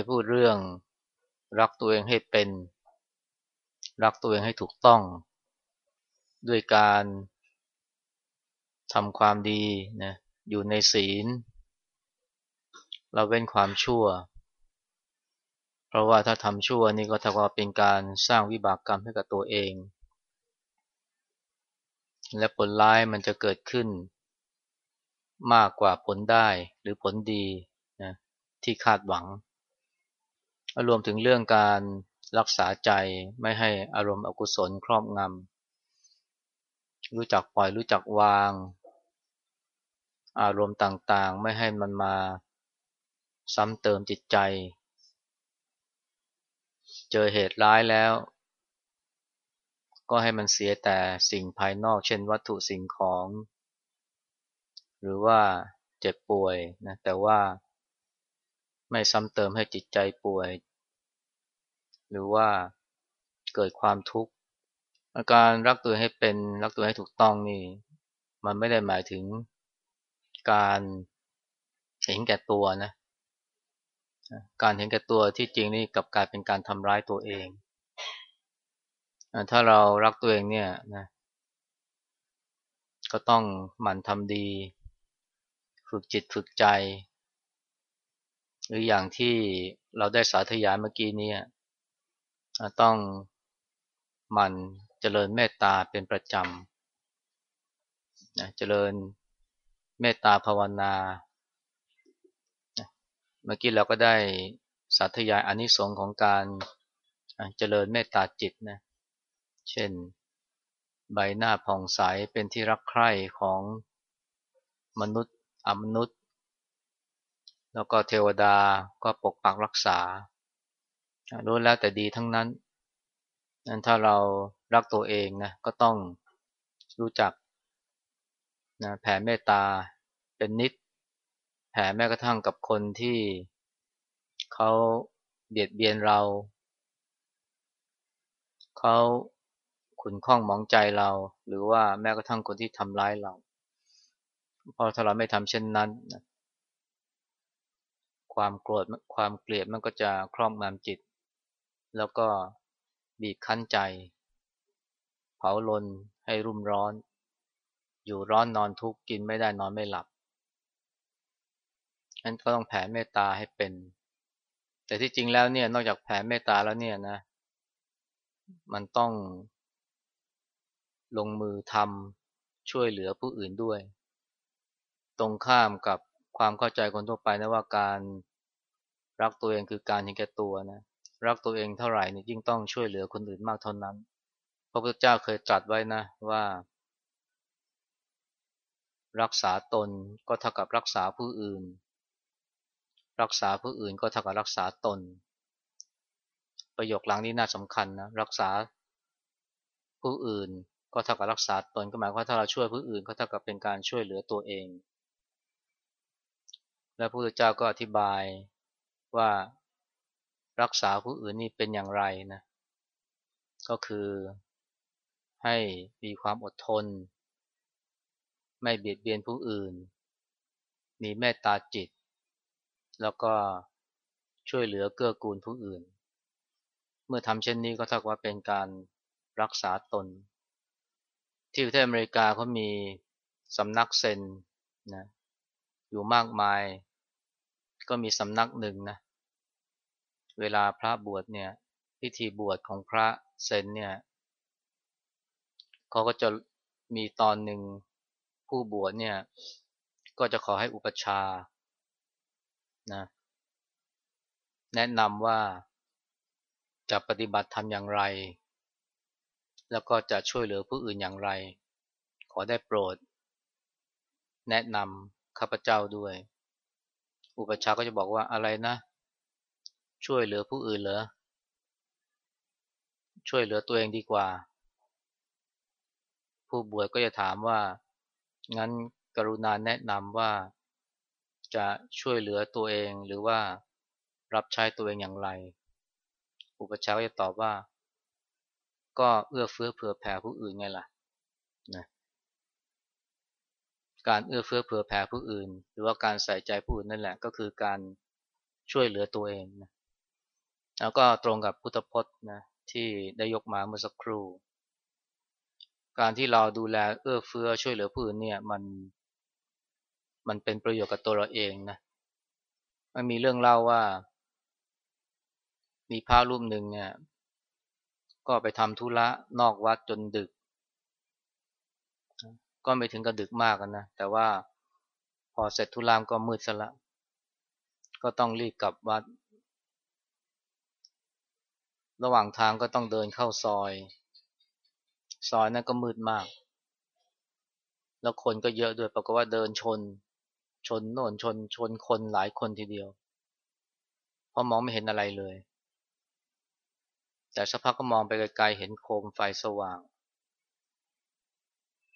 ได้พูดเรื่อง รักตัวเองให้เป็น รักตัวเองให้ถูกต้อง ด้วยการทำความดีนะอยู่ในศีล เราเว้นความชั่ว เพราะว่าถ้าทำชั่วนี่ก็เท่ากับเป็นการสร้างวิบากกรรมให้กับตัวเอง และผลร้ายมันจะเกิดขึ้น มากกว่าผลได้หรือผลดีนะที่คาดหวัง รวมถึงเรื่องการรักษาใจไม่ให้อารมณ์อกุศลครอบงำรู้จักปล่อยรู้จักวาง อารมณ์ต่างๆ ไม่ให้มันมาซ้ำเติมจิตใจ เจอเหตุร้ายแล้ว ก็ให้มันเสียแต่สิ่งภายนอก เช่นวัตถุสิ่งของ หรือว่าเจ็บป่วยนะแต่ว่า ไม่ซ้ำเติมให้จิตใจป่วย หรือว่าเกิดความทุกข์อาการรักตัวให้เป็นรักตัวให้ถูกต้องนี่ มันไม่ได้หมายถึงการเห็นแก่ตัวนะการเห็นแก่ตัวที่จริงนี่กับกายเป็นการทำร้ายตัวเอง ถ้าเรารักตัวเองเนี่ยนะก็ต้องหมั่นทำดี ฝึกจิตฝึกใจ หรืออย่างที่เราได้สาธยายเมื่อกี้นี้ต้องหมั่นเจริญเมตตาเป็นประจำเจริญเมตตาภาวนา เมื่อกี้เราก็ได้สาธยายอานิสงส์ของการเจริญเมตตาจิตนะ เช่นใบหน้าผ่องใสเป็นที่รักใคร่ของมนุษย์อมนุษย์ แล้วก็เทวดาก็ปกปักรักษารู้แล้วแต่ดีทั้งนั้นนั้นถ้าเรารักตัวเองนะก็ต้องรู้จักนะแผ่เมตตาเป็นนิด แผ่แม้กระทั่งกับคนที่เขาเบียดเบียนเรา เขาขุนข้องมองใจเรา หรือว่าแม้กระทั่งคนที่ทำร้ายเรา เพราะถ้าเราไม่ทำเช่นนั้น ความโกรธความเกลียดมันก็จะครอบงำจิต แล้วก็บีบคั้นใจ เผาลนให้รุ่มร้อน อยู่ร้อนนอนทุกข์กินไม่ได้นอนไม่หลับนั้นก็ต้องแผ่เมตตาให้เป็น แต่ที่จริงแล้วเนี่ยนอกจากแผ่เมตตาแล้วเนี่ยนะ มันต้องลงมือทำช่วยเหลือผู้อื่นด้วย ตรงข้ามกับความเข้าใจคนทั่วไปนะว่าการ รักตัวเองคือการเห็นแก่ตัวนะรักตัวเองเท่าไหร่นี่ยิ่งต้องช่วยเหลือคนอื่นมากเท่านั้น พระพุทธเจ้าเคยตรัสไว้นะว่า รักษาตนก็เท่ากับรักษาผู้อื่น รักษาผู้อื่นก็เท่ากับรักษาตน ประโยคหลังนี้น่าสำคัญนะรักษาผู้อื่นก็เท่ากับรักษาตนก็หมายความว่าถ้าเราช่วยผู้อื่นก็เท่ากับเป็นการช่วยเหลือตัวเอง และพระพุทธเจ้าก็อธิบาย ว่ารักษาผู้อื่นนี่เป็นอย่างไรนะก็คือให้มีความอดทน ไม่เบียดเบียนผู้อื่น มีเมตตาจิต แล้วก็ช่วยเหลือเกื้อกูลผู้อื่น เมื่อทำเช่นนี้ก็เท่ากับว่าเป็นการรักษาตน ที่ประเทศอเมริกาเขามีสำนักเซนนะอยู่มากมาย ก็มีสำนักหนึ่งนะเวลาพระบวชเนี่ยพิธีบวชของพระเซนเนี่ยเขาก็จะมีตอนหนึ่งผู้บวชเนี่ยก็จะขอให้อุปชานะแนะนำว่าจะปฏิบัติทำอย่างไร แล้วก็จะช่วยเหลือผู้อื่นอย่างไร ขอได้โปรด แนะนำข้าพเจ้าด้วย อุปชาก็จะบอกว่าอะไรนะ ช่วยเหลือผู้อื่นเหรอ ช่วยเหลือตัวเองดีกว่า ผู้บวชก็จะถามว่า งั้นกรุณาแนะนำว่าจะช่วยเหลือตัวเองหรือว่ารับใช้ตัวเองอย่างไร อุปชาก็จะตอบว่า ก็เอื้อเฟื้อเผื่อแผ่ผู้อื่นไงล่ะนะ การเอื้อเฟื้อเผื่อแผ่ผู้อื่น หรือว่าการใส่ใจผู้อื่นนั่นแหละก็คือการช่วยเหลือตัวเองนะแล้วก็ตรงกับพุทธพจน์นะที่ได้ยกมาเมื่อสักครู่ การที่เราดูแลเอื้อเฟื้อช่วยเหลือผู้อื่นเนี่ยมันมันเป็นประโยชน์กับตัวเราเองนะมันมีเรื่องเล่าว่า มีพระรูปหนึ่งเนี่ยก็ไปทำธุระนอกวัดจนดึก ก็ไม่ถึงกับดึกมากนะ แต่ว่าพอเสร็จธุรามก็มืดซะละ ก็ต้องรีบกลับวัด ระหว่างทางก็ต้องเดินเข้าซอย ซอยนั้นก็มืดมาก แล้วคนก็เยอะด้วยปรากฏว่าเดินชน ชนโน่นชนชนคนหลายคนทีเดียว เพราะมองไม่เห็นอะไรเลย แต่สักพักก็มองไปไกลๆเห็นโคมไฟสว่าง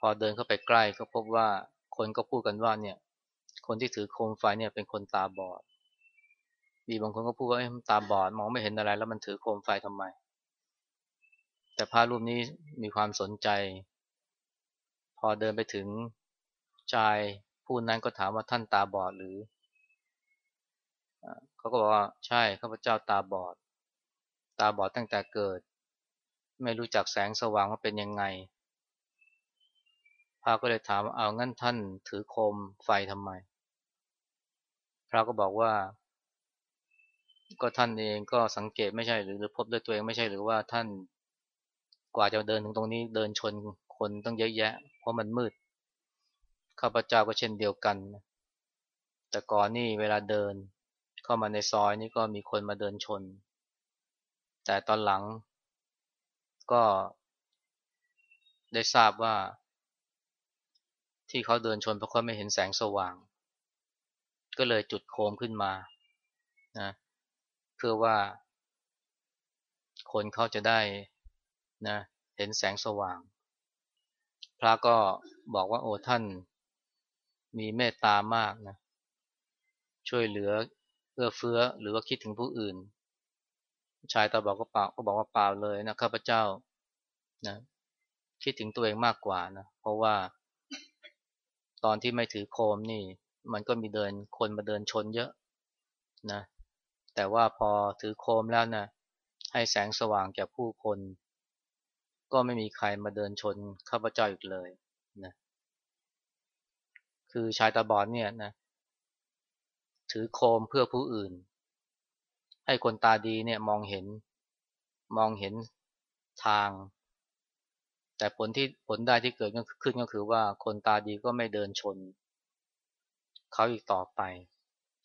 อเดินเข้าไปใกล้ก็พบว่าคนก็พูดกันว่าเนี่ยคนที่ถือโคมไฟเนี่ยเป็นคนตาบอด มีบางคนก็พูดว่าเอ้ตาบอดมองไม่เห็นอะไร แล้วมันถือโคมไฟทำไม แต่พระรูปนี้มีความสนใจ พอเดินไปถึงชายผู้นั้นก็ถามว่าท่านตาบอดหรือ เขาก็บอกว่าใช่ข้าพเจ้าตาบอด ตาบอดตั้งแต่เกิด ไม่รู้จักแสงสว่างว่าเป็นยังไง พระก็เลยถามเอางั้นท่านถือโคมไฟทำไม พระก็บอกว่า ก็ท่านเองก็สังเกตไม่ใช่หรือหรือพบด้วยตัวเองไม่ใช่หรือว่าท่านกว่าจะเดินถึงตรงนี้เดินชนคนต้องเยอะแยะ เพราะมันมืดข้าพเจ้าก็เช่นเดียวกัน แต่ก่อนนี่เวลาเดินเข้ามาในซอยนี่ก็มีคนมาเดินชน แต่ตอนหลังก็ได้ทราบว่า ที่เขาเดินชนเพราะเขาไม่เห็นแสงสว่าง ก็เลยจุดโคมขึ้นมานะเพื่อว่า คนเขาจะได้นะเห็นแสงสว่าง พระก็บอกว่าโอ้ท่านมีเมตตามากนะช่วยเหลือเอื้อเฟื้อหรือว่าคิดถึงผู้อื่น ชายตาบอกก็เปล่าก็บอกว่าเปล่าเลยนะข้าพเจ้านะคิดถึงตัวเองมากกว่านะเพราะว่า ตอนที่ไม่ถือโคมนี่ มันก็มีเดินคนมาเดินชนเยอะนะ แต่ว่าพอถือโคมแล้วนะให้แสงสว่างแก่ผู้คน ก็ไม่มีใครมาเดินชนข้าพเจ้าอีกเลยนะคือชายตาบอดเนี่ยนะถือโคมเพื่อผู้อื่น ให้คนตาดีเนี่ยมองเห็นมองเห็นทาง แต่ผลที่ผลได้ที่เกิดขึ้นก็คือว่าคนตาดีก็ไม่เดินชนเขาอีกต่อไป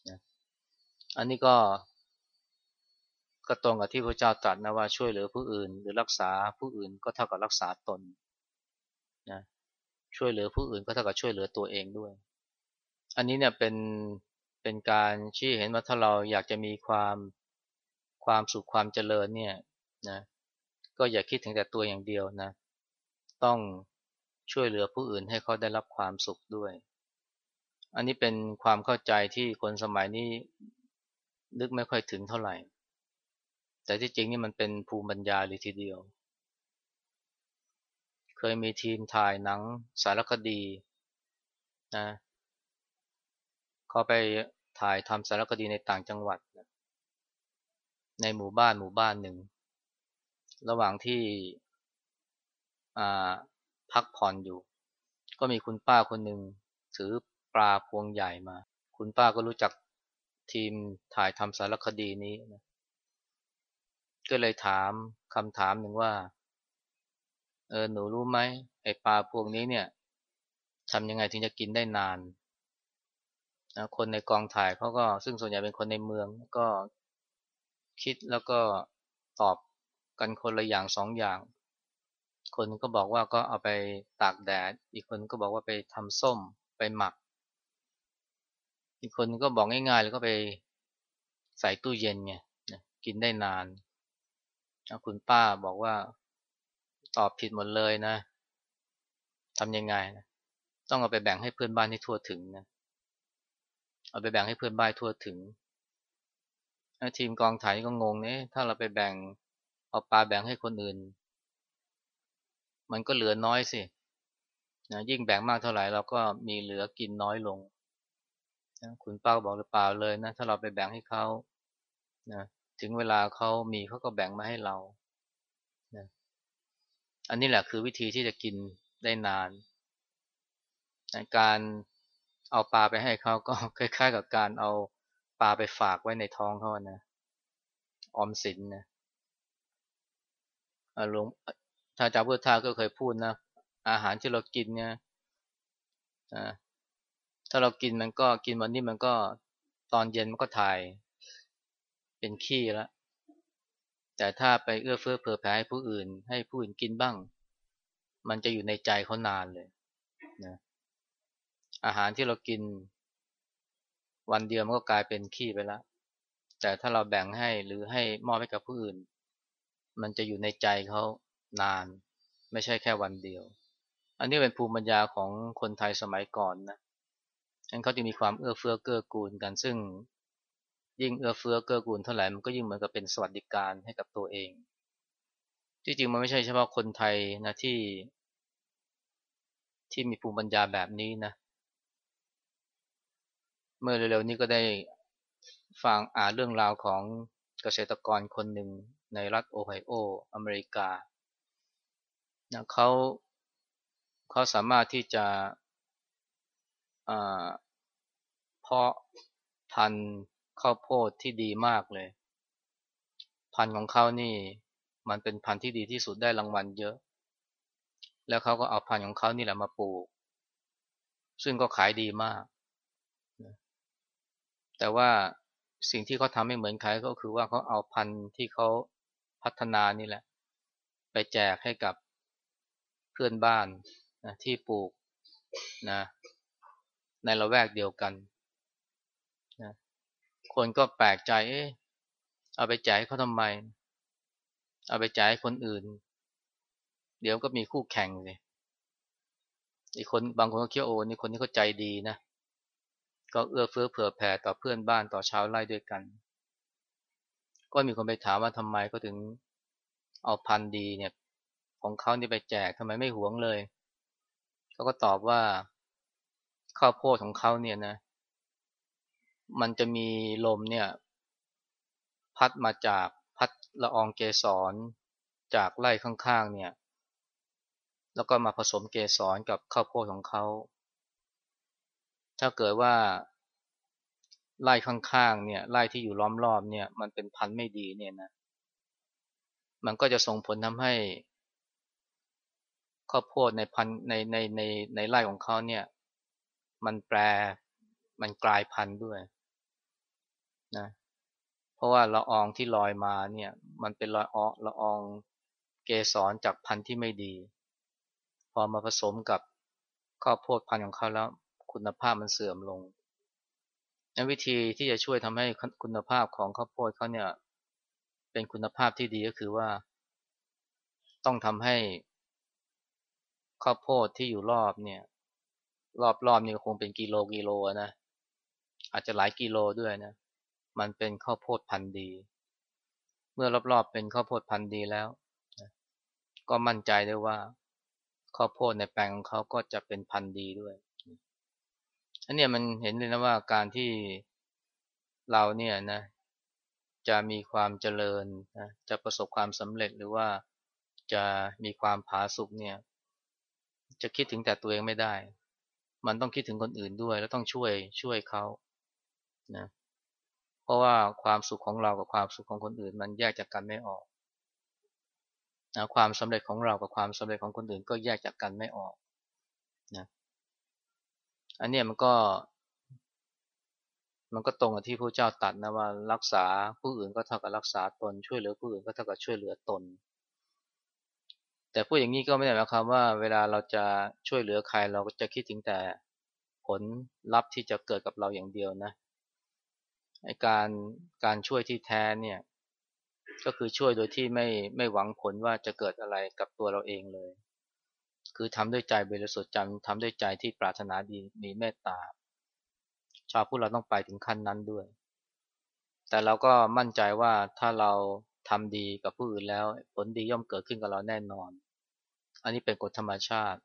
นะอันนี้ก็ก็ตรงกับที่พระเจ้าตรัสนะว่าช่วยเหลือผู้อื่น หรือรักษาผู้อื่นก็เท่ากับรักษาตนนะช่วยเหลือผู้อื่นก็เท่ากับช่วยเหลือตัวเองด้วย อันนี้เนี่ยเป็นเป็นการชี้เห็นว่าถ้าเราอยากจะมีความความสุขความเจริญเนี่ยนะก็อย่าคิดถึงแต่ตัวอย่างเดียวนะ ต้องช่วยเหลือผู้อื่นให้เขาได้รับความสุขด้วย อันนี้เป็นความเข้าใจที่คนสมัยนี้นึกไม่ค่อยถึงเท่าไหร่ แต่ที่จริงนี่มันเป็นภูมิปัญญาเลยทีเดียว เคยมีทีมถ่ายหนังสารคดีนะเขาไปถ่ายทำสารคดีในต่างจังหวัด ในหมู่บ้านหมู่บ้านหนึ่ง ระหว่างที่ พักผ่อนอยู่ ก็มีคุณป้าคนหนึ่งถือปลาพวงใหญ่มา คุณป้าก็รู้จักทีมถ่ายทำสารคดีนี้นะก็เลยถามคำถามหนึ่งว่า เออหนูรู้ไหมไอปลาพวงนี้เนี่ยทำยังไงถึงจะกินได้นานนะคนในกองถ่ายเขาก็ซึ่งส่วนใหญ่เป็นคนในเมืองก็คิดแล้วก็ตอบกันคนละอย่างสองอย่าง คนก็บอกว่าก็เอาไปตากแดด อีกคนก็บอกว่าไปทำส้มไปหมัก อีกคนก็บอกง่ายๆ แล้วก็ไปใส่ตู้เย็นไงกินได้นานคุณป้าบอกว่าตอบผิดหมดเลยนะทำยังไงนะต้องเอาไปแบ่งให้เพื่อนบ้านให้ทั่วถึงนะเอาไปแบ่งให้เพื่อนบ้านทั่วถึงทีมกองถ่ายก็งงเนี่ยถ้าเราไปแบ่งเอาปลาแบ่งให้คนอื่น มันก็เหลือน้อยสินะยิ่งแบ่งมากเท่าไหร่เราก็มีเหลือกินน้อยลงนะคุณป้าบอกหรือเปล่าเลยนะถ้าเราไปแบ่งให้เขานะถึงเวลาเขามีเขาก็แบ่งมาให้เรานะอันนี้แหละคือวิธีที่จะกินได้นานนะการเอาปลาไปให้เขาก็คล้ายๆ กับการเอาปลาไปฝากไว้ในท้องเขานะออมสินนะหลวง ถ้าจาพุทธาก็เคยพูดนะ อาหารที่เรากินเนี่ยถ้าเรากินมันก็กินวันนี้มันก็ตอนเย็นมันก็ถ่ายเป็นขี้แล้วแต่ถ้าไปเอื้อเฟื้อเผื่อแผ่ให้ผู้อื่น ให้ผู้อื่นกินบ้าง มันจะอยู่ในใจเขานานเลยนะอาหารที่เรากิน วันเดียวมันก็กลายเป็นขี้ไปแล้วแต่ถ้าเราแบ่งให้หรือให้มอบให้กับผู้อื่น มันจะอยู่ในใจเขา นาน ไม่ใช่แค่วันเดียว อันนี้เป็นภูมิปัญญาของคนไทยสมัยก่อนนะฉะนั้นเขาจะมีความเอื้อเฟื้อเกื้อกูลกันซึ่งยิ่งเอื้อเฟื้อเกื้อกูลเท่าไหร่มันก็ยิ่งเหมือนกับเป็นสวัสดิการให้กับตัวเอง ที่จริงมันไม่ใช่เฉพาะคนไทยนะที่ ที่มีภูมิปัญญาแบบนี้นะ เมื่อเร็วๆนี้ก็ได้ฟังอ่านเรื่องราวของเกษตรกรคนหนึ่งในรัฐโอไฮโอ อเมริกา นะเขาเขาสามารถที่จะเพาะพันธุ์ข้าวโพดที่ดีมากเลย พันธุ์ของเขานี่ มันเป็นพันธุ์ที่ดีที่สุดได้รางวัลเยอะ แล้วเขาก็เอาพันธุ์ของเขานี่แหละมาปลูก ซึ่งก็ขายดีมาก แต่ว่าสิ่งที่เขาทำไม่เหมือนใครก็คือว่าเขาเอาพันธุ์ที่เขาพัฒนานี่แหละ ไปแจกให้กับ พื่อนบ้านนะที่ปลูกนะในละแวกเดียวกันนะคนก็แปลกใจเอ๊ะเอาไปแจกเขาทำไม เอาไปแจกคนอื่น เดี๋ยวก็มีคู่แข่งเลยอีกคนบางคนก็คิดโอ้นี่คนนี้เขาใจดีนะก็เอื้อเฟื้อเผื่อแผ่ต่อเพื่อนบ้านต่อชาวไร่ด้วยกัน ก็มีคนไปถามว่าทำไมก็ถึงเอาพันธุ์ดีเนี่ย ของเขานี่ไปแจกทำไมไม่หวงเลยเขาก็ตอบว่าข้าวโพดของเขาเนี่ยนะ มันจะมีลมเนี่ย พัดมาจากพัดละอองเกสรจากไร่ข้างๆเนี่ย แล้วก็มาผสมเกสรกับข้าวโพดของเขา ถ้าเกิดว่าไร่ข้างๆเนี่ยไร่ที่อยู่ล้อมรอบเนี่ย มันเป็นพันธุ์ไม่ดีเนี่ยนะ มันก็จะส่งผลทำให้ ข้าวโพดในพันในในในในไร่ของเขาเนี่ย มันแปรมันกลายพันธุ์ด้วยนะเพราะว่าละอองที่ลอยมาเนี่ย มันเป็นละอองละอองเกสรจากพันธุ์ที่ไม่ดี พอมาผสมกับข้าวโพดพันธุ์ของเขาแล้ว คุณภาพมันเสื่อมลงนั้นวิธีที่จะช่วยทำให้คุณภาพของข้าวโพดเขาเนี่ย เป็นคุณภาพที่ดีก็คือว่า ต้องทำให้ ข้าวโพดที่อยู่รอบเนี่ย รอบๆนี่คงเป็นกิโลกิโลนะอาจจะหลายกิโลด้วยนะ มันเป็นข้าวโพดพันธุ์ดี เมื่อรอบๆเป็นข้าวโพดพันธุ์ดีแล้ว ก็มั่นใจได้ว่าข้าวโพดในแปลงของเขาก็จะเป็นพันธุ์ดีด้วยอันนี้มันเห็นเลยนะว่าการที่เราเนี่ยนะ จะมีความเจริญนะจะประสบความสำเร็จหรือว่าจะมีความผาสุกเนี่ย จะคิดถึงแต่ตัวเองไม่ได้ มันต้องคิดถึงคนอื่นด้วย แล้วต้องช่วยช่วยเขานะเพราะว่าความสุขของเรากับความสุขของคนอื่น มันแยกจากกันไม่ออกนะความสำเร็จของเรากับความสำเร็จของคนอื่นก็แยกจากกันไม่ออกนะอันนี้มันก็ มันก็ตรงกับที่พระเจ้าตัดนะว่ารักษาผู้อื่นก็เท่ากับรักษาตน ช่วยเหลือผู้อื่นก็เท่ากับช่วยเหลือตน แต่พูดอย่างนี้ก็ไม่ได้หมายความว่า เวลาเราจะช่วยเหลือใครเราก็จะคิดถึงแต่ผลลัพธ์ที่จะเกิดกับเราอย่างเดียวนะไอการการช่วยที่แท้เนี่ยก็คือช่วยโดยที่ไม่ไม่หวังผลว่าจะเกิดอะไรกับตัวเราเองเลย คือทำด้วยใจบริสุทธิ์ใจทำด้วยใจที่ปรารถนาดีมีเมตตา ชาวพุทธเราต้องไปถึงขั้นนั้นด้วย แต่เราก็มั่นใจว่าถ้าเรา ทำดีกับผู้อื่นแล้ว ผลดีย่อมเกิดขึ้นกับเราแน่นอน อันนี้เป็นกฎธรรมชาติ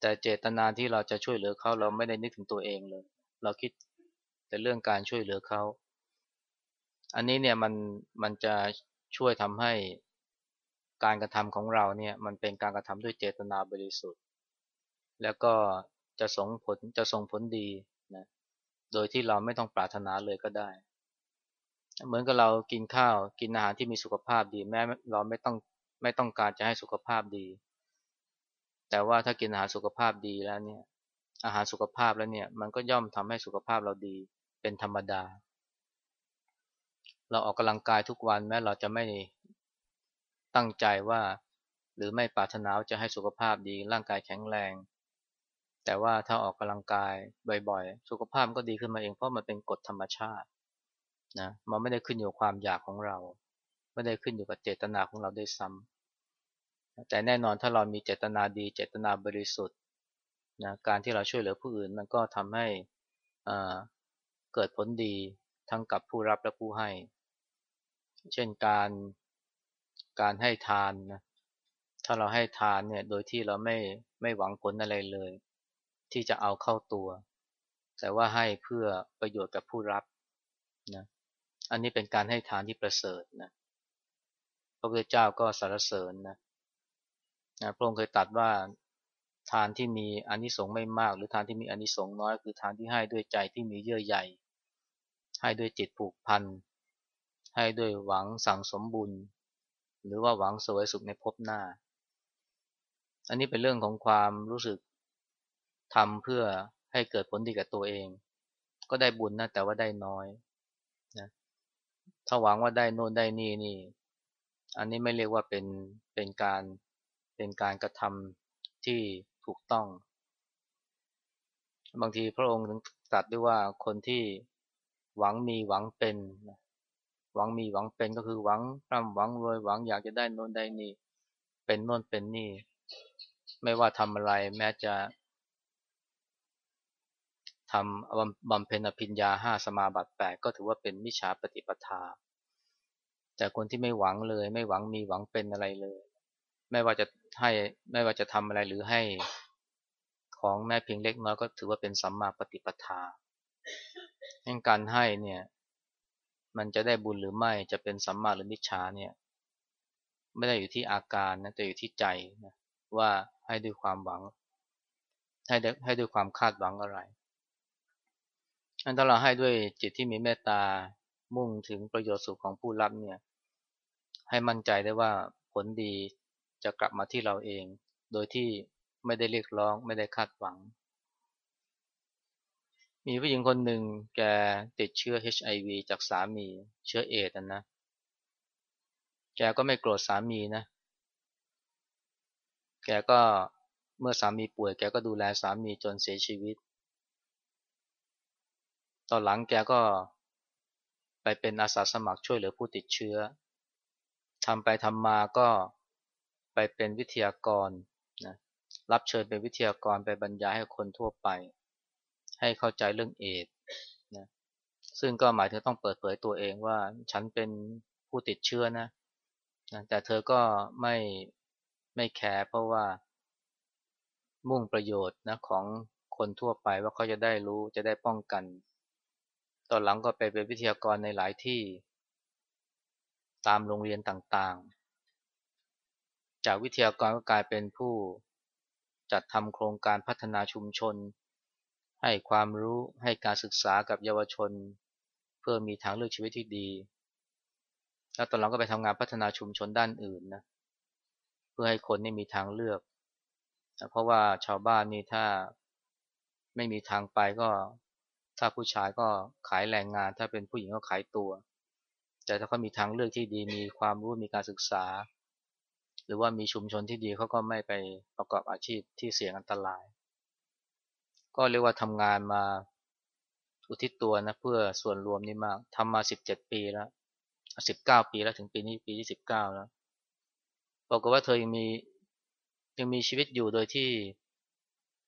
แต่เจตนาที่เราจะช่วยเหลือเขาเราไม่ได้นึกถึงตัวเองเลย เราคิดแต่เรื่องการช่วยเหลือเขา อันนี้เนี่ยมันมันจะช่วยทำให้การกระทำของเราเนี่ยมันเป็นการกระทำด้วยเจตนาบริสุทธิ์ แล้วก็จะส่งผลจะส่งผลดีนะโดยที่เราไม่ต้องปรารถนาเลยก็ได้ เหมือนกับเรากินข้าวกินอาหารที่มีสุขภาพดีแม้เราไม่ต้องไม่ต้องการจะให้สุขภาพดี แต่ว่าถ้ากินอาหารสุขภาพดีแล้วเนี่ย อาหารสุขภาพแล้วเนี่ย มันก็ย่อมทำให้สุขภาพเราดีเป็นธรรมดา เราออกกำลังกายทุกวันแม้เราจะไม่ตั้งใจว่า หรือไม่ปรารถนาจะให้สุขภาพดี ร่างกายแข็งแรง แต่ว่าถ้าออกกำลังกายบ่อยๆ สุขภาพก็ดีขึ้นมาเองเพราะมันเป็นกฎธรรมชาติ นะมันไม่ได้ขึ้นอยู่กับความอยากของเรา ไม่ได้ขึ้นอยู่กับเจตนาของเราด้วยซ้ำแต่แน่นอนถ้าเรามีเจตนาดี เจตนาบริสุทธิ์นะการที่เราช่วยเหลือผู้อื่นมันก็ทำให้เกิดผลดีทั้งกับผู้รับและผู้ให้ เช่นการการให้ทานนะถ้าเราให้ทานเนี่ยโดยที่เราไม่ไม่หวังผลอะไรเลย ที่จะเอาเข้าตัว แต่ว่าให้เพื่อประโยชน์กับผู้รับนะ อันนี้เป็นการให้ทานที่ประเสริฐนะพระพุทธเจ้าก็สรรเสริญนะนะพระองค์เคยตัดว่าทานที่มีอานิสงส์ไม่มาก หรือทานที่มีอานิสงส์น้อย คือทานที่ให้ด้วยใจที่มีเยื่อใยให้ด้วยจิตผูกพันให้ด้วยหวังสั่งสมบุญ หรือว่าหวังสวยสุขในภพหน้า อันนี้เป็นเรื่องของความรู้สึกทำเพื่อให้เกิดผลดีกับตัวเอง ก็ได้บุญนะแต่ว่าได้น้อย ถ้าหวังว่าได้โน่นได้นี่นี่ อันนี้ไม่เรียกว่าเป็นเป็นการเป็นการกระทำที่ถูกต้อง บางทีพระองค์ถึงตรัสด้วยว่าคนที่หวังมีหวังเป็น หวังมีหวังเป็นก็คือหวังร่ำหวังรวยหวังอยากจะได้นนได้นี่ เป็นโน่นเป็นนี่ ไม่ว่าทำอะไรแม้จะำบำเพ็ญอภิญญาห้าสมาบัติแปดก็ถือว่าเป็นมิจฉาปฏิปทา แต่คนที่ไม่หวังเลยไม่หวังมีหวังเป็นอะไรเลย ไม่ว่าจะให้ไม่ว่าจะทำอะไรหรือให้ของแม้เพียงเล็กน้อยก็ถือว่าเป็นสัมมาปฏิปทาการให้เนี่ยมันจะได้บุญหรือไม่จะเป็นสัมมาหรือมิจฉาเนี่ยไม่ได้อยู่ที่อาการนะแต่อยู่ที่ใจนะว่าให้ด้วยความหวัง ให้ให้ด้วยความคาดหวังอะไร ถ้าเราให้ด้วยจิตที่มีเมตตามุ่งถึงประโยชน์สุขของผู้รับเนี่ยให้มั่นใจได้ว่าผลดีจะกลับมาที่เราเอง โดยที่ไม่ได้เรียกร้องไม่ได้คาดหวัง มีผู้หญิงคนหนึ่งแกติดเชื้อ HIV จากสามีเชื้อเอดนะ แกก็ไม่โกรธสามีนะ แกก็เมื่อสามีป่วยแกก็ดูแลสามีจนเสียชีวิต ตอนหลังแกก็ไปเป็นอาสาสมัครช่วยเหลือผู้ติดเชื้อทำไปทำมาก็ไปเป็นวิทยากรนะรับเชิญเป็นวิทยากรไปบรรยายให้คนทั่วไป ให้เข้าใจเรื่องเอดนะซึ่งก็หมายถึงต้องเปิดเผยตัวเองว่าฉันเป็นผู้ติดเชื้อนะนะแต่เธอก็ไม่ไม่แคร์เพราะว่ามุ่งประโยชน์นะของคนทั่วไปว่าเขาจะได้รู้จะได้ป้องกัน ตอนหลังก็ไปเป็นวิทยากรในหลายที่ ตามโรงเรียนต่างๆ จากวิทยากรก็กลายเป็นผู้จัดทำโครงการพัฒนาชุมชน ให้ความรู้ให้การศึกษากับเยาวชน เพื่อมีทางเลือกชีวิตที่ดี แล้วตอนหลังก็ไปทำงานพัฒนาชุมชนด้านอื่นนะเพื่อให้คนนี่มีทางเลือก เพราะว่าชาวบ้านนี่ถ้าไม่มีทางไปก็ ถ้าผู้ชายก็ขายแรงงาน ถ้าเป็นผู้หญิงก็ขายตัว แต่ถ้าเขามีทางเลือกที่ดีมีความรู้มีการศึกษา หรือว่ามีชุมชนที่ดีเขาก็ไม่ไปประกอบอาชีพที่เสี่ยงอันตราย ก็เรียกว่าทำงานมาอุทิศตัวนะเพื่อส่วนรวมนี่มากทำมาสิบเจ็ดปีแล้วสิบเก้าปีแล้วถึงปีนี้ปีที่สิบเก้าแล้วบอกว่าเธอยังมียังมีชีวิตอยู่โดยที่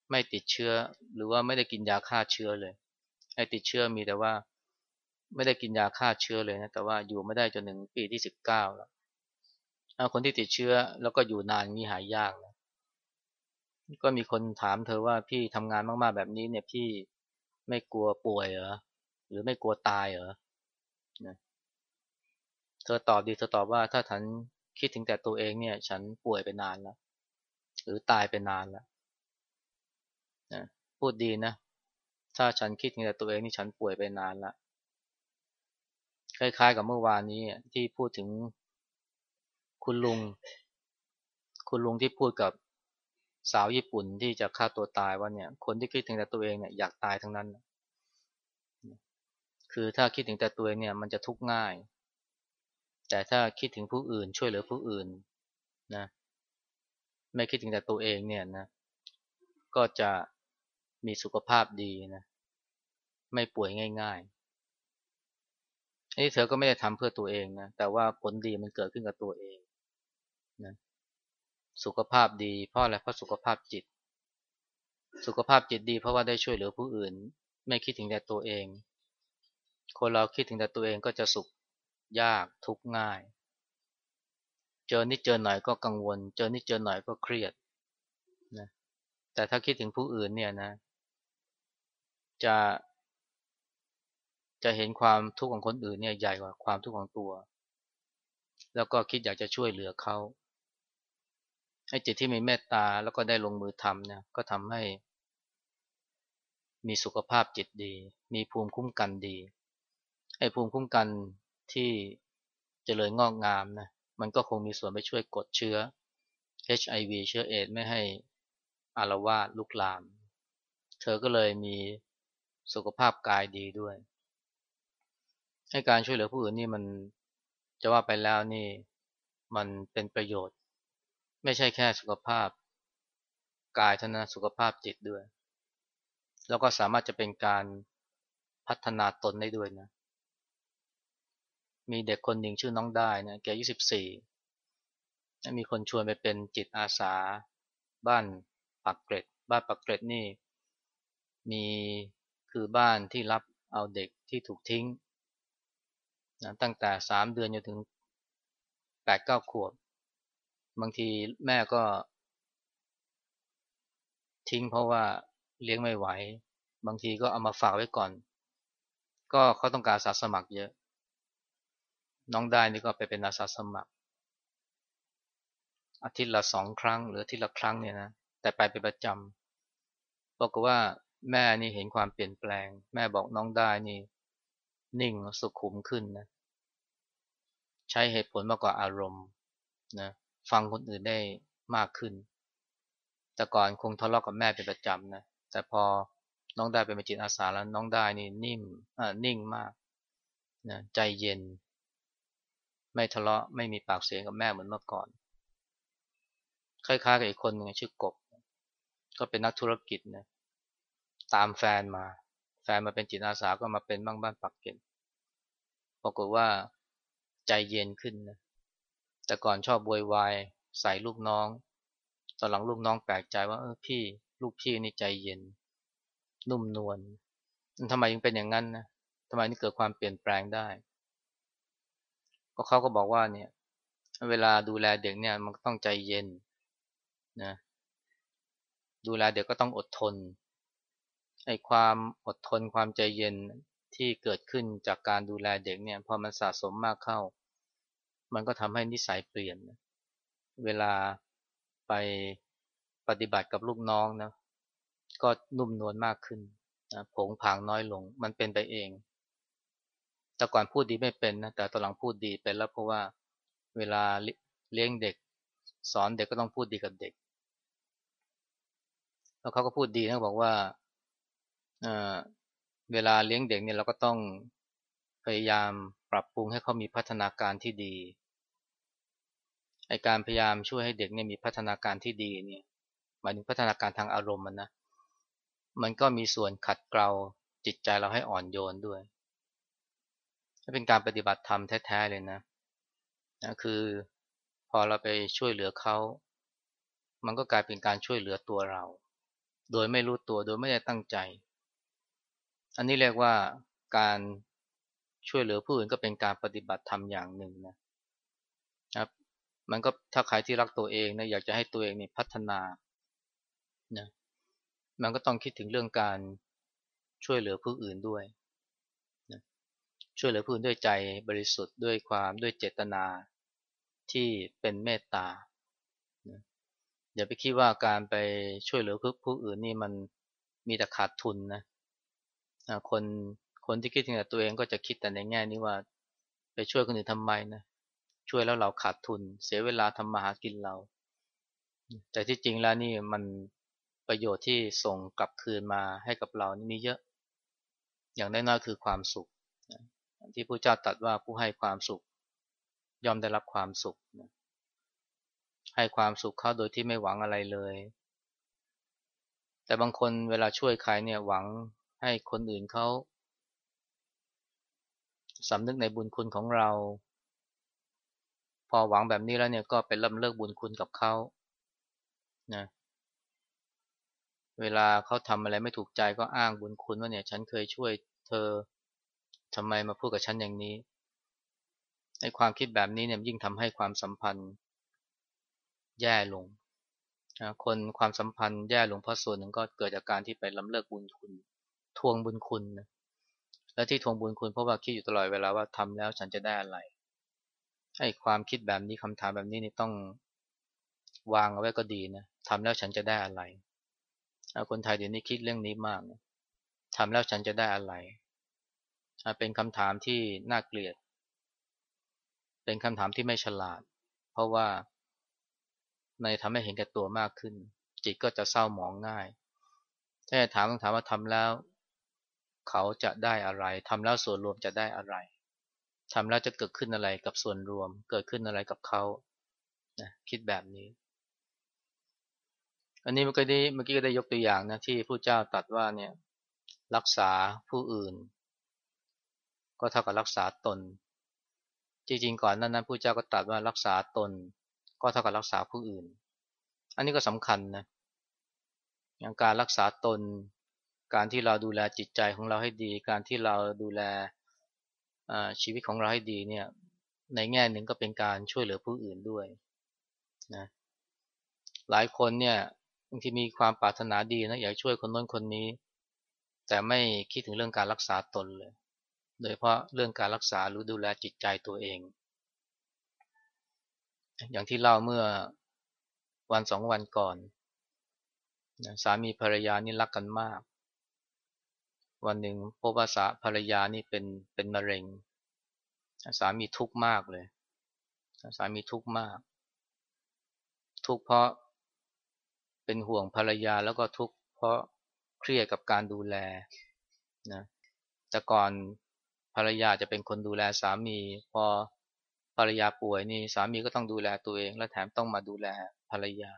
ไม่ติดเชื้อ หรือว่าไม่ได้กินยาฆ่าเชื้อเลย ไอ้ติดเชื้อมีแต่ว่า ไม่ได้กินยาฆ่าเชื้อเลยนะแต่ว่าอยู่ไม่ได้จนถึงปีที่สิบเก้าแล้วคนที่ติดเชื้อแล้วก็อยู่นานนี่หายยากนะก็มีคนถามเธอว่าพี่ทำงานมากๆแบบนี้เนี่ยพี่ไม่กลัวป่วยเหรอหรือไม่กลัวตายเหรอนะธอตอบดีเธอตอบว่าถ้าฉันคิดถึงแต่ตัวเองเนี่ย ฉันป่วยไปนานแล้วหรือตายไปนานแล้วนะพูดดีนะ ถ้าฉันคิดถึงแต่ตัวเองนี่ฉันป่วยไปนานแล้วคล้ายๆกับเมื่อวานนี้ที่พูดถึงคุณลุง คุณลุงที่พูดกับสาวญี่ปุ่นที่จะฆ่าตัวตายว่าเนี่ย คนที่คิดถึงแต่ตัวเองเนี่ยอยากตายทั้งนั้น คือถ้าคิดถึงแต่ตัวเองเนี่ย มันจะทุกข์ง่าย แต่ถ้าคิดถึงผู้อื่น ช่วยเหลือผู้อื่นนะ ไม่คิดถึงแต่ตัวเองเนี่ยนะ ก็จะ มีสุขภาพดีนะ ไม่ป่วยง่ายๆนี่เธอก็ไม่ได้ทำเพื่อตัวเองนะ แต่ว่าผลดีมันเกิดขึ้นกับตัวเองนะสุขภาพดีเพราะอะไรเพราะสุขภาพจิต สุขภาพจิตดีเพราะว่าได้ช่วยเหลือผู้อื่น ไม่คิดถึงแต่ตัวเอง คนเราคิดถึงแต่ตัวเองก็จะสุขยากทุกข์ง่าย เจอนิดเจอหน่อยก็กังวล เจอนิดเจอหน่อยก็เครียดนะแต่ถ้าคิดถึงผู้อื่นเนี่ยนะ จะจะเห็นความทุกข์ของคนอื่นเนี่ยใหญ่กว่าความทุกข์ของตัว แล้วก็คิดอยากจะช่วยเหลือเขาให้จิตที่มีเมตตาแล้วก็ได้ลงมือทำเนี่ยก็ทำให้ มีสุขภาพจิตดี มีภูมิคุ้มกันดีไอ้ภูมิคุ้มกันที่จเจริญงอกงามนะมันก็คงมีส่วนไปช่วยกดเชื้อ HIV เชื้อเอดไม่ให้อารวาสลุกลาม เธอก็เลยมี สุขภาพกายดีด้วย ให้การช่วยเหลือผู้อื่นนี่มันจะว่าไปแล้วนี่มันเป็นประโยชน์ ไม่ใช่แค่สุขภาพกายเท่านั้นสุขภาพจิตด้วย แล้วก็สามารถจะเป็นการพัฒนาตนได้ด้วยนะ มีเด็กคนหนึ่งชื่อน้องได้นะแกอายุสิบสี่มีคนชวนไปเป็นจิตอาสา บ้านปักเกร็ด บ้านปักเกร็ดนี่ มี คือบ้านที่รับเอาเด็กที่ถูกทิ้งนะตั้งแต่สามเดือนจนถึงแปดเก้าขวบ บางทีแม่ก็ ทิ้งเพราะว่าเลี้ยงไม่ไหว บางทีก็เอามาฝากไว้ก่อน ก็เขาต้องการอาสาสมัครเยอะ น้องได้นี่ก็ไปเป็นอาสาสมัคร อาทิตย์ละสองครั้ง หรืออาทิตย์ละครั้งเนี่ยนะแต่ไปเป็นประจำบอกว่า แม่นี่เห็นความเปลี่ยนแปลง แม่บอกน้องได้นี่ นิ่งสุขุมขึ้นนะ ใช้เหตุผลมากกว่าอารมณ์นะฟังคนอื่นได้มากขึ้น แต่ก่อนคงทะเลาะกับแม่เป็นประจำนะแต่พอน้องได้เป็นจิตอาสาแล้วน้องได้นี่นิ่มอ่านิ่งมากนะใจเย็น ไม่ทะเลาะไม่มีปากเสียงกับแม่เหมือนเมื่อก่อน คล้ายๆกับอีกคนหนึ่งชื่อกบ ก็เป็นนักธุรกิจนะ ตามแฟนมา แฟนมาเป็นจิตอาสาก็มาเป็นบ้างบ้านปักเก็ตปรากฏว่าใจเย็นขึ้นนะแต่ก่อนชอบโวยวายใส่ลูกน้อง ตอนหลังลูกน้องแปลกใจว่าเออพี่ลูกพี่นี่ใจเย็น นุ่มนวลทำไมยังเป็นอย่างนั้นนะทำไมนี่เกิดความเปลี่ยนแปลงได้ ก็เขาก็บอกว่าเนี่ย เวลาดูแลเด็กเนี่ยมันต้องใจเย็นนะดูแลเด็กก็ต้องอดทน ไอ้ความอดทนความใจเย็นที่เกิดขึ้นจากการดูแลเด็กเนี่ยพอมันสะสมมากเข้า มันก็ทำให้นิสัยเปลี่ยน เวลาไปปฏิบัติกับลูกน้องนะก็นุ่มนวลมากขึ้นนะผงผางน้อยลง มันเป็นไปเอง แต่ก่อนพูดดีไม่เป็นนะแต่ตอนหลังพูดดีเป็นแล้วเพราะว่าเวลาเลี้ยงเด็ก สอนเด็กก็ต้องพูดดีกับเด็ก แล้วเขาก็พูดดีนะบอกว่า เวลาเลี้ยงเด็กเนี่ยเราก็ต้องพยายามปรับปรุงให้เขามีพัฒนาการที่ดีไอการพยายามช่วยให้เด็กเนี่ยมีพัฒนาการที่ดีเนี่ยหมายถึงพัฒนาการทางอารมณ์มันนะมันก็มีส่วนขัดเกลาจิตใจเราให้อ่อนโยนด้วยเป็นการปฏิบัติธรรมแท้ๆเลยนะนะคือพอเราไปช่วยเหลือเขามันก็กลายเป็นการช่วยเหลือตัวเรา โดยไม่รู้ตัวโดยไม่ได้ตั้งใจ อันนี้เรียกว่าการช่วยเหลือผู้อื่นก็เป็นการปฏิบัติธรรมอย่างหนึ่งนะครับ มันก็ถ้าใครที่รักตัวเองนะอยากจะให้ตัวเองนี่พัฒนานะมันก็ต้องคิดถึงเรื่องการช่วยเหลือผู้อื่นด้วยนะช่วยเหลือผู้อื่นด้วยใจบริสุทธิ์ด้วยความด้วยเจตนาที่เป็นเมตตาอย่าไปคิดว่าการไปช่วยเหลือผู้อื่นนี่มันมีแต่ขาดทุนนะ นะคนคนที่คิดถึงแต่ตัวเองก็จะคิดแต่ในแง่นี้ว่า ไปช่วยคนอื่นทำไมนะช่วยแล้วเราขาดทุน เสียเวลาทำมาหากินเรา แต่ที่จริงแล้วนี่มันประโยชน์ที่ส่งกลับคืนมาให้กับเรานี่มีเยอะ อย่างแน้อยๆคือความสุข ที่พระเจ้าตรัสว่าผู้ให้ความสุข ยอมได้รับความสุข ให้ความสุขเขาโดยที่ไม่หวังอะไรเลย แต่บางคนเวลาช่วยใครเนี่ยหวัง ให้คนอื่นเขาสำนึกในบุญคุณของเรา พอหวังแบบนี้แล้วเนี่ยก็ไปล่ำเลิกบุญคุณกับเขานะเวลาเขาทำอะไรไม่ถูกใจก็อ้างบุญคุณว่าเนี่ย ฉันเคยช่วยเธอทำไมมาพูดกับฉันอย่างนี้ในความคิดแบบนี้เนี่ยยิ่งทำให้ความสัมพันธ์ แย่ลงคนความสัมพันธ์แย่ลงเพราะส่วนหนึ่งก็เกิดจากการที่ไปล้ำเลิกบุญคุณ ทวงบุญคุณนะและที่ทวงบุญคุณเพราะว่าคิดอยู่ตลอดเวลาว่าทำแล้วฉันจะได้อะไรให้ความคิดแบบนี้คำถามแบบนี้นี่ต้องวางเอาไว้ก็ดีนะทำแล้วฉันจะได้อะไรคนไทยเดี๋ยวนี้คิดเรื่องนี้มากนะทำแล้วฉันจะได้อะไร เป็นคำถามที่น่าเกลียด เป็นคำถามที่ไม่ฉลาด เพราะว่าในทำให้เห็นแก่ตัวมากขึ้น จิตก็จะเศร้าหมองง่าย ถ้าถามต้องถามว่าทำแล้ว เขาจะได้อะไรทำแล้วส่วนรวมจะได้อะไรทำแล้วจะเกิดขึ้นอะไรกับส่วนรวม เกิดขึ้นอะไรกับเขานะคิดแบบนี้ อันนี้เมื่อกี้เมื่อกี้ก็ได้ยกตัวอย่างนะที่ผู้เจ้าตัดว่าเนี่ยรักษาผู้อื่น ก็เท่ากับรักษาตน จริงๆก่อนนั้นนั้นผู้เจ้าก็ตัดว่ารักษาตน ก็เท่ากับรักษาผู้อื่น อันนี้ก็สำคัญนะอย่างการรักษาตน การที่เราดูแลจิตใจของเราให้ดี การที่เราดูแลชีวิตของเราให้ดีเนี่ย ในแง่หนึ่งก็เป็นการช่วยเหลือผู้อื่นด้วยนะหลายคนเนี่ยบางทีมีความปรารถนาดีนะอยากช่วยคนน้นคนนี้ แต่ไม่คิดถึงเรื่องการรักษาตนเลย โดยเพราะเรื่องการรักษาหรือดูแลจิตใจตัวเอง อย่างที่เล่าเมื่อวันสองวันก่อนสามีภรรยานี่รักกันมาก วันหนึ่งพบว่าสาภรรยานี่เป็นเป็นมะเร็ง สามีทุกข์มากเลย สามีทุกข์มาก ทุกข์เพราะเป็นห่วงภรรยาแล้วก็ทุกข์เพราะเครียดกับการดูแลนะแต่ก่อนภรรยาจะเป็นคนดูแลสามี พอภรรยาป่วยนี่สามีก็ต้องดูแลตัวเอง และแถมต้องมาดูแลภรรยา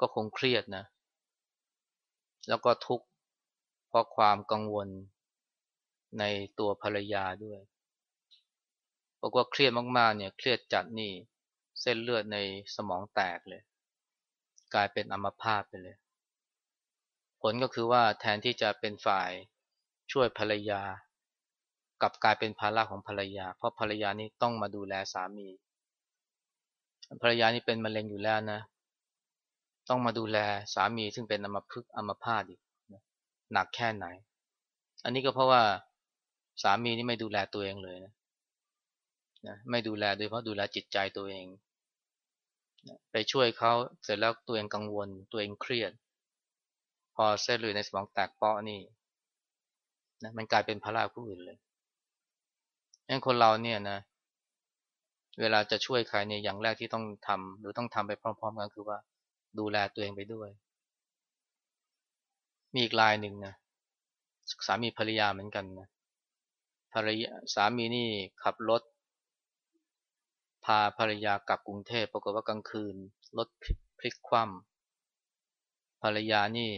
ก็คงเครียดนะ แล้วก็ทุกข์ เพราะความกังวลในตัวภรรยาด้วยบอกว่าเครียดมากๆเนี่ยเครียดจัดนี่เส้นเลือดในสมองแตกเลย กลายเป็นอัมพาตไปเลย ผลก็คือว่าแทนที่จะเป็นฝ่ายช่วยภรรยา กลับกลายเป็นภาระของภรรยา เพราะภรรยานี่ต้องมาดูแลสามี ภรรยานี่เป็นมะเร็งอยู่แล้วนะ ต้องมาดูแลสามีซึ่งเป็นอัมพฤกษ์อัมพาตอีก หนักแค่ไหน อันนี้ก็เพราะว่าสามีนี่ไม่ดูแลตัวเองเลยนะนะไม่ดูแลโดยเพราะดูแลจิตใจตัวเองไปช่วยเขาเสร็จแล้วตัวเองกังวล ตัวเองเครียด พอเส้นเลือดในสมองแตกเปาะนี่นะมันกลายเป็นภาระผู้อื่นเลยงั้นคนเราเนี่ยนะ เวลาจะช่วยใครเนี่ยอย่างแรกที่ต้องทำหรือต้องทำไปพร้อม ๆ กันคือว่าดูแลตัวเองไปด้วย มีอีกลายหนึ่งนะสามีภรรยาเหมือนกันนะภรรยาสามีนี่ขับรถ พาภรรยากลับกรุงเทพปรากฏว่ากลางคืนรถพลิกคว่ำภรรยานี่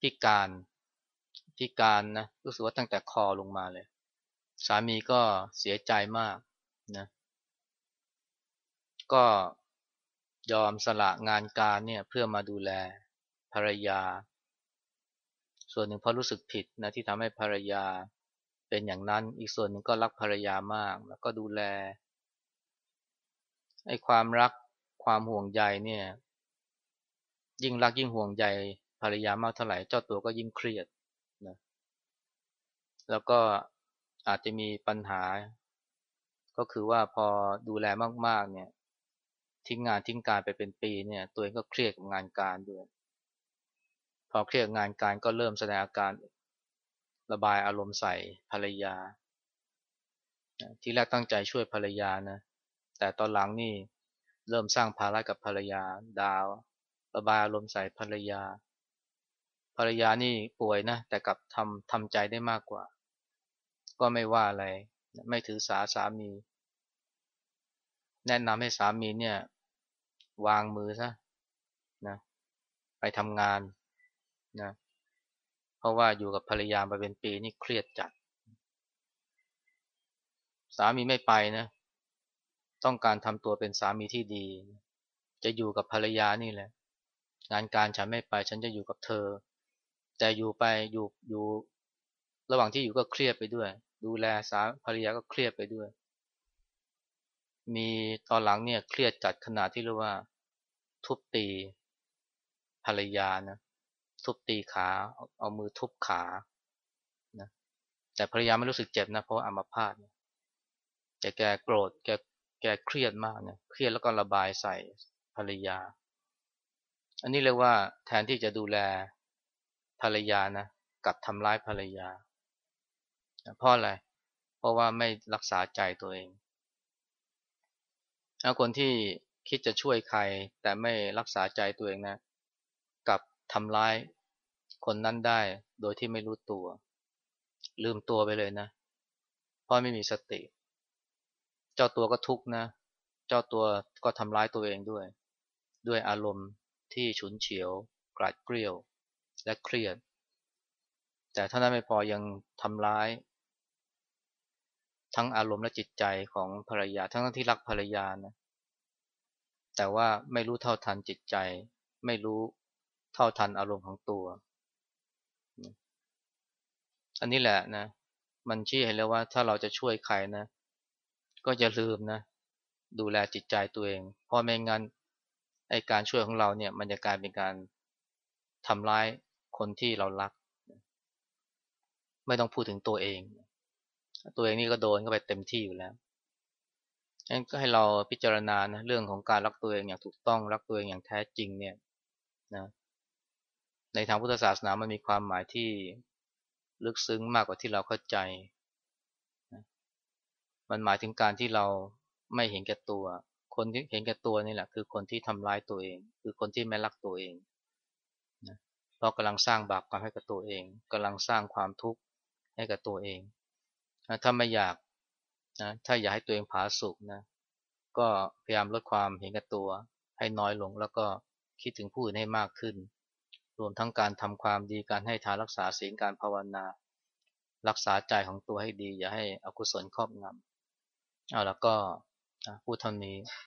พิการพิการนะรู้สึกว่าตั้งแต่คอลงมาเลย สามีก็เสียใจมากนะก็ ยอมสละงานการเนี่ยเพื่อมาดูแลภรรยา ส่วนหนึ่งเพราะรู้สึกผิดนะที่ทำให้ภรรยาเป็นอย่างนั้น อีกส่วนหนึ่งก็รักภรรยามากแล้วก็ดูแลไอ้ความรักความห่วงใยเนี่ย ยิ่งรักยิ่งห่วงใยภรรยามากเท่าไหร่เจ้าตัวก็ยิ่งเครียดนะแล้วก็อาจจะมีปัญหา ก็คือว่าพอดูแลมากๆเนี่ย ทิ้งงานทิ้งการไปเป็นปีเนี่ย ตัวเองก็เครียดกับงานการด้วย พอเครียดงานการก็เริ่มแสดงอาการระบายอารมณ์ใส่ภรรยา ที่แรกตั้งใจช่วยภรรยานะ แต่ตอนหลังนี่เริ่มสร้างภาระกับภรรยาดาว ระบายอารมณ์ใส่ภรรยา ภรรยานี่ป่วยนะ แต่กลับทำทำใจได้มากกว่า ก็ไม่ว่าอะไร ไม่ถือสาสามี แนะนำให้สามีเนี่ย วางมือซะนะไปทำงานนะเพราะว่าอยู่กับภรรยามาเป็นปีนี่เครียดจัด สามีไม่ไปนะ ต้องการทำตัวเป็นสามีที่ดี จะอยู่กับภรรยานี่แหละ งานการฉันไม่ไปฉันจะอยู่กับเธอ แต่อยู่ไปอยู่อยู่ ระหว่างที่อยู่ก็เครียดไปด้วย ดูแลสาภรรยาก็เครียดไปด้วย มีตอนหลังเนี่ยเครียดจัดขนาดที่เรียกว่า ทุบตีภรรยานะทุบตีขาเอามือทุบขานะแต่ภรรยาไม่รู้สึกเจ็บนะเพราะอัมพาตแต่แกโกรธแกแกเครียดมากเนี่ยเครียดแล้วก็ระบายใส่ภรรยา อันนี้เรียกว่าแทนที่จะดูแลภรรยานะกับทำร้ายภรรยาเพราะอะไรเพราะว่าไม่รักษาใจตัวเอง ถ้าคนที่คิดจะช่วยใคร แต่ไม่รักษาใจตัวเองนะกับทำร้ายคนนั้นได้โดยที่ไม่รู้ตัว ลืมตัวไปเลยนะ เพราะไม่มีสติ เจ้าตัวก็ทุกข์นะ เจ้าตัวก็ทำร้ายตัวเองด้วย ด้วยอารมณ์ที่ฉุนเฉียว กราดเกลียวและเครียด แต่ถ้านั้นไม่พอยังทำร้าย ทั้งอารมณ์และจิตใจของภรรยา ทั้งที่รักภรรยานะแต่ว่าไม่รู้เท่าทันจิตใจ ไม่รู้เท่าทันอารมณ์ของตัว อันนี้แหละนะ มันชี้ให้แล้วว่าถ้าเราจะช่วยใครนะ ก็อย่าลืมนะ ดูแลจิตใจตัวเอง เพราะไม่งั้นไอการช่วยของเราเนี่ย มันจะกลายเป็นการทำร้ายคนที่เรารัก ไม่ต้องพูดถึงตัวเอง ตัวเองนี่ก็โดนเข้าไปเต็มที่อยู่แล้วฉะนั้นก็ให้เราพิจารณานะเรื่องของการรักตัวเองอย่างถูกต้องรักตัวเองอย่างแท้จริงเนี่ยนะในทางพุทธศาสนามันมีความหมายที่ลึกซึ้งมากกว่าที่เราเข้าใจมันหมายถึงการที่เราไม่เห็นแก่ตัว คนที่เห็นแก่ตัวนี่แหละ คือคนที่ทำร้ายตัวเอง คือคนที่ไม่รักตัวเองนะเพราะกำลังสร้างบาปกรรมให้กับตัวเองกำลังสร้างความทุกข์ให้กับตัวเอง ถ้าไม่อยากนะถ้าอยากให้ตัวเองผาสุกนะก็พยายามลดความเห็นแก่ตัว ให้น้อยลงแล้วก็คิดถึงผู้อื่นให้มากขึ้น รวมทั้งการทำความดีการให้ทานรักษาศีลการภาวนา รักษาใจของตัวให้ดี อย่าให้อกุศลครอบงำเอาแล้วก็พูดเท่านี้